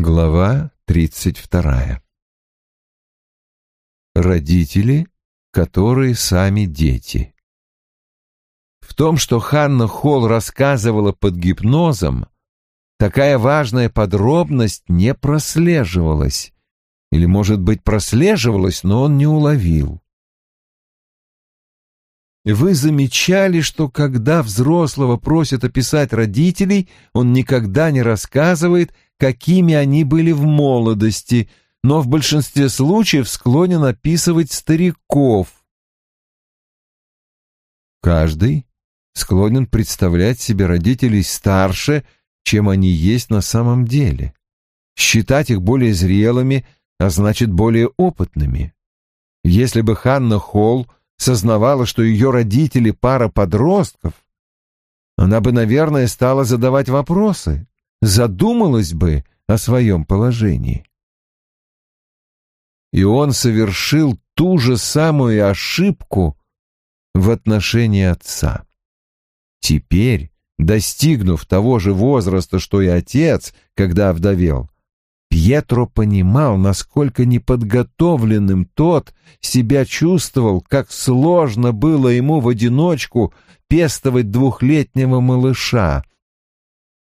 Глава тридцать вторая. Родители, которые сами дети. В том, что Ханна Холл рассказывала под гипнозом, такая важная подробность не прослеживалась. Или, может быть, прослеживалась, но он не уловил. Вы замечали, что когда взрослого просят описать родителей, он никогда не рассказывает, какими они были в молодости, но в большинстве случаев склонен описывать стариков. Каждый склонен представлять себе родителей старше, чем они есть на самом деле, считать их более зрелыми, а значит более опытными. Если бы Ханна Холл сознавала, что ее родители пара подростков, она бы, наверное, стала задавать вопросы, задумалась бы о своем положении. И он совершил ту же самую ошибку в отношении отца. Теперь, достигнув того же возраста, что и отец, когда овдовел, Пьетро понимал, насколько неподготовленным тот себя чувствовал, как сложно было ему в одиночку пестовать двухлетнего малыша.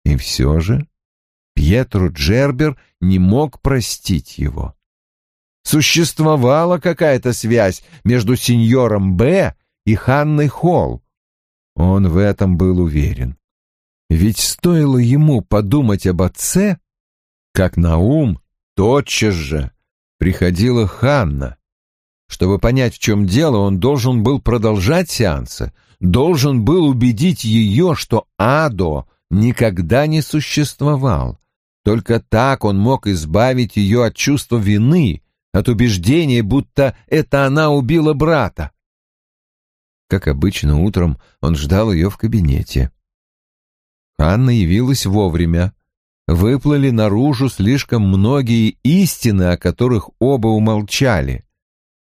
И все же Пьетро Джербер не мог простить его. Существовала какая-то связь между сеньором Б и Ханной Холл. Он в этом был уверен. Ведь стоило ему подумать об отце, как на ум тотчас же приходила Ханна. Чтобы понять, в чем дело, он должен был продолжать сеансы, должен был убедить ее, что Адо никогда не существовал. Только так он мог избавить ее от чувства вины, от убеждения, будто это она убила брата. Как обычно, утром он ждал ее в кабинете. Ханна явилась вовремя выплыли наружу слишком многие истины, о которых оба умолчали.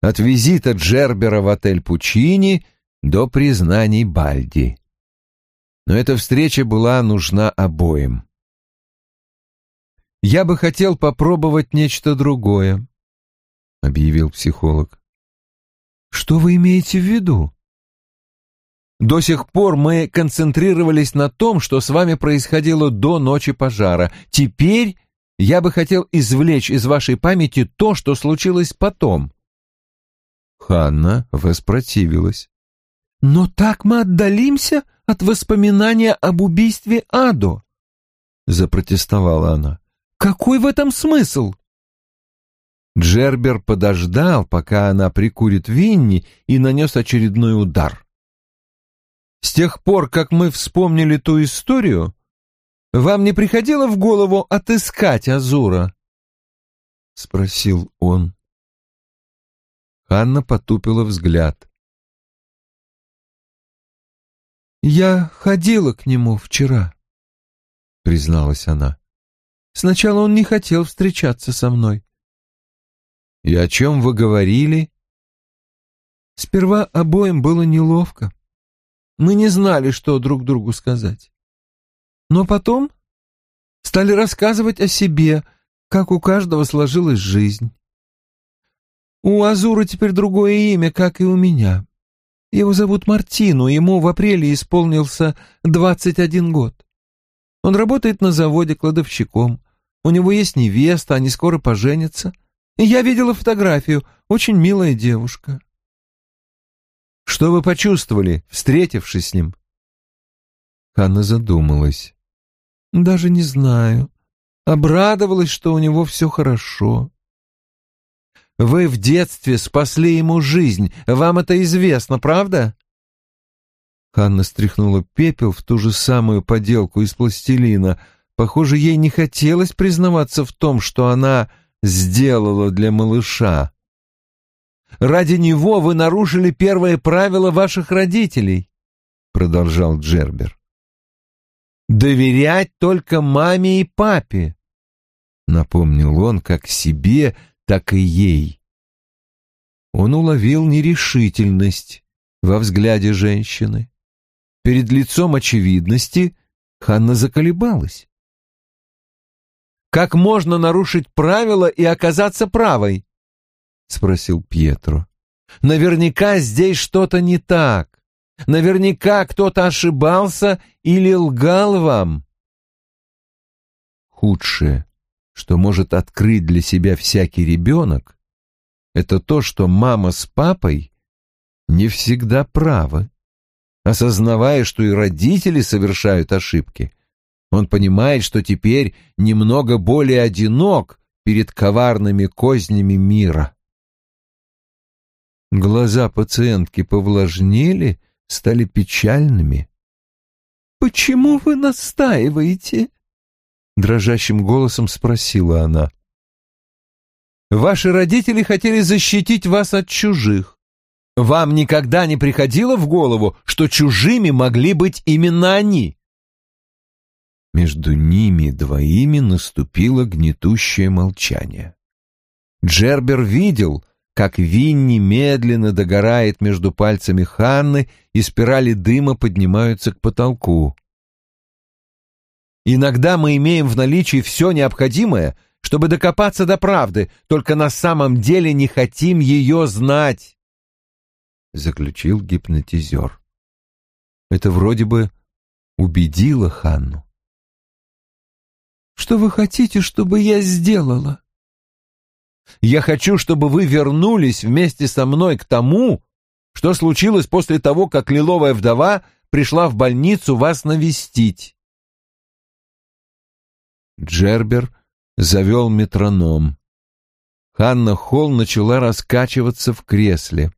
От визита Джербера в отель Пучини до признаний Бальди. Но эта встреча была нужна обоим. «Я бы хотел попробовать нечто другое», — объявил психолог. «Что вы имеете в виду?» До сих пор мы концентрировались на том, что с вами происходило до ночи пожара. Теперь я бы хотел извлечь из вашей памяти то, что случилось потом. Ханна воспротивилась. Но так мы отдалимся от воспоминания об убийстве Адо, запротестовала она. Какой в этом смысл? Джербер подождал, пока она прикурит Винни, и нанес очередной удар. С тех пор, как мы вспомнили ту историю, вам не приходило в голову отыскать Азура? — спросил он. Ханна потупила взгляд. «Я ходила к нему вчера», — призналась она. «Сначала он не хотел встречаться со мной». «И о чем вы говорили?» Сперва обоим было неловко. Мы не знали, что друг другу сказать. Но потом стали рассказывать о себе, как у каждого сложилась жизнь. У Азура теперь другое имя, как и у меня. Его зовут Мартину, ему в апреле исполнился 21 год. Он работает на заводе кладовщиком. У него есть невеста, они скоро поженятся. Я видела фотографию, очень милая девушка. Что вы почувствовали, встретившись с ним?» Ханна задумалась. «Даже не знаю. Обрадовалась, что у него все хорошо». «Вы в детстве спасли ему жизнь. Вам это известно, правда?» Ханна стряхнула пепел в ту же самую поделку из пластилина. Похоже, ей не хотелось признаваться в том, что она сделала для малыша. Ради него вы нарушили первое правило ваших родителей, продолжал Джербер. Доверять только маме и папе, напомнил он как себе, так и ей. Он уловил нерешительность во взгляде женщины. Перед лицом очевидности Ханна заколебалась. Как можно нарушить правила и оказаться правой? Спросил Пьетро. Наверняка здесь что-то не так. Наверняка кто-то ошибался или лгал вам. Худшее, что может открыть для себя всякий ребенок, это то, что мама с папой не всегда правы. Осознавая, что и родители совершают ошибки, он понимает, что теперь немного более одинок перед коварными кознями мира. Глаза пациентки повлажнели, стали печальными. «Почему вы настаиваете?» — дрожащим голосом спросила она. «Ваши родители хотели защитить вас от чужих. Вам никогда не приходило в голову, что чужими могли быть именно они?» Между ними двоими наступило гнетущее молчание. Джербер видел, как Винни медленно догорает между пальцами Ханны, и спирали дыма поднимаются к потолку. Иногда мы имеем в наличии все необходимое, чтобы докопаться до правды, только на самом деле не хотим ее знать, — заключил гипнотизер. Это вроде бы убедило Ханну. «Что вы хотите, чтобы я сделала?» «Я хочу, чтобы вы вернулись вместе со мной к тому, что случилось после того, как лиловая вдова пришла в больницу вас навестить». Джербер завел метроном. Ханна Холл начала раскачиваться в кресле.